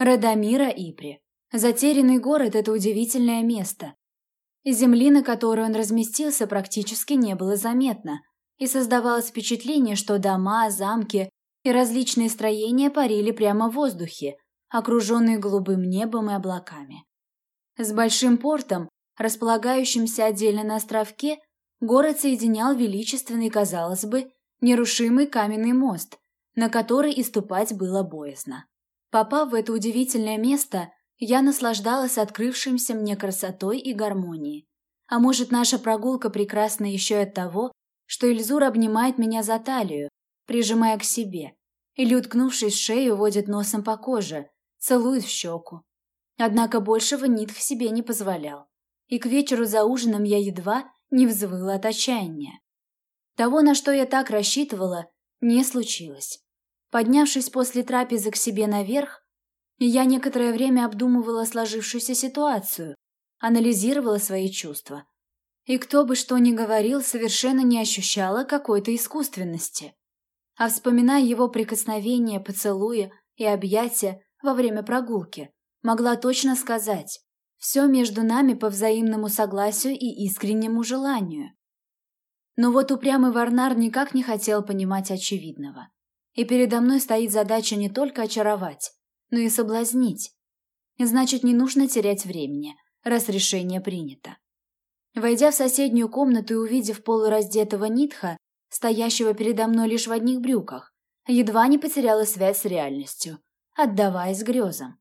Радомира Ипри. Затерянный город – это удивительное место. Земли, на которой он разместился, практически не было заметно, и создавалось впечатление, что дома, замки и различные строения парили прямо в воздухе, окруженные голубым небом и облаками. С большим портом, располагающимся отдельно на островке, город соединял величественный, казалось бы, нерушимый каменный мост, на который и ступать было боязно. Попав в это удивительное место, я наслаждалась открывшимся мне красотой и гармонией. А может, наша прогулка прекрасна еще и от того, что Эльзур обнимает меня за талию, прижимая к себе, или, уткнувшись в шею, водит носом по коже, целует в щеку. Однако большего Нитх себе не позволял, и к вечеру за ужином я едва не взвыла от отчаяния. Того, на что я так рассчитывала, не случилось. Поднявшись после трапезы к себе наверх, я некоторое время обдумывала сложившуюся ситуацию, анализировала свои чувства. И кто бы что ни говорил, совершенно не ощущала какой-то искусственности. А вспоминая его прикосновения, поцелуя и объятия во время прогулки, могла точно сказать, все между нами по взаимному согласию и искреннему желанию. Но вот упрямый Варнар никак не хотел понимать очевидного. И передо мной стоит задача не только очаровать, но и соблазнить. Значит, не нужно терять времени, раз решение принято. Войдя в соседнюю комнату и увидев полураздетого Нитха, стоящего передо мной лишь в одних брюках, едва не потеряла связь с реальностью, отдаваясь грезам.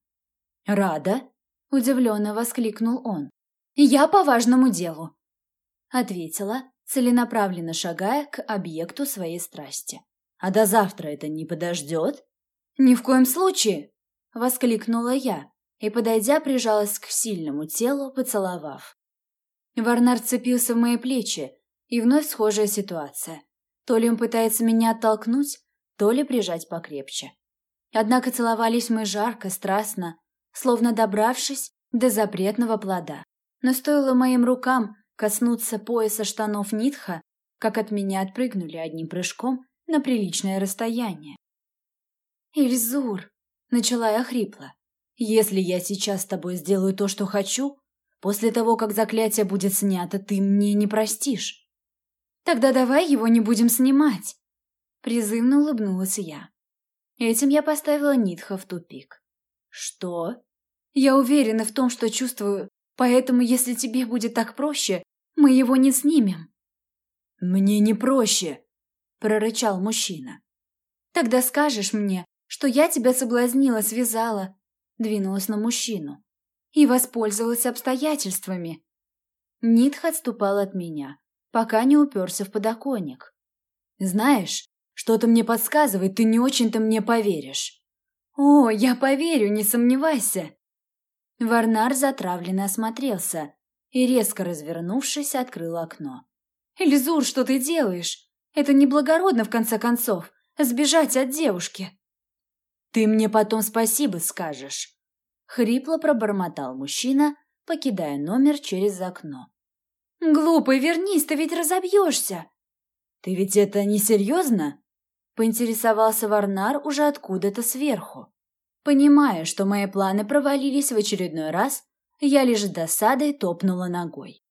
«Рада?» – удивленно воскликнул он. «Я по важному делу», – ответила, целенаправленно шагая к объекту своей страсти. А до завтра это не подождет? Ни в коем случае! Воскликнула я и, подойдя, прижалась к сильному телу, поцеловав. Варнар цепился в мои плечи, и вновь схожая ситуация. То ли он пытается меня оттолкнуть, то ли прижать покрепче. Однако целовались мы жарко, страстно, словно добравшись до запретного плода. Но стоило моим рукам коснуться пояса штанов Нитха, как от меня отпрыгнули одним прыжком на приличное расстояние. «Ильзур!» — начала я хрипло. «Если я сейчас с тобой сделаю то, что хочу, после того, как заклятие будет снято, ты мне не простишь». «Тогда давай его не будем снимать!» Призывно улыбнулась я. Этим я поставила Нитха в тупик. «Что?» «Я уверена в том, что чувствую, поэтому, если тебе будет так проще, мы его не снимем». «Мне не проще!» – прорычал мужчина. «Тогда скажешь мне, что я тебя соблазнила, связала», – двинулась на мужчину. «И воспользовалась обстоятельствами». Нитх отступал от меня, пока не уперся в подоконник. «Знаешь, что-то мне подсказывает, ты не очень-то мне поверишь». «О, я поверю, не сомневайся». Варнар затравленно осмотрелся и, резко развернувшись, открыл окно. «Эльзур, что ты делаешь? Это неблагородно, в конце концов, сбежать от девушки. «Ты мне потом спасибо скажешь», — хрипло пробормотал мужчина, покидая номер через окно. «Глупый, вернись, ты ведь разобьешься!» «Ты ведь это не серьезно?» — поинтересовался Варнар уже откуда-то сверху. Понимая, что мои планы провалились в очередной раз, я лишь с досадой топнула ногой.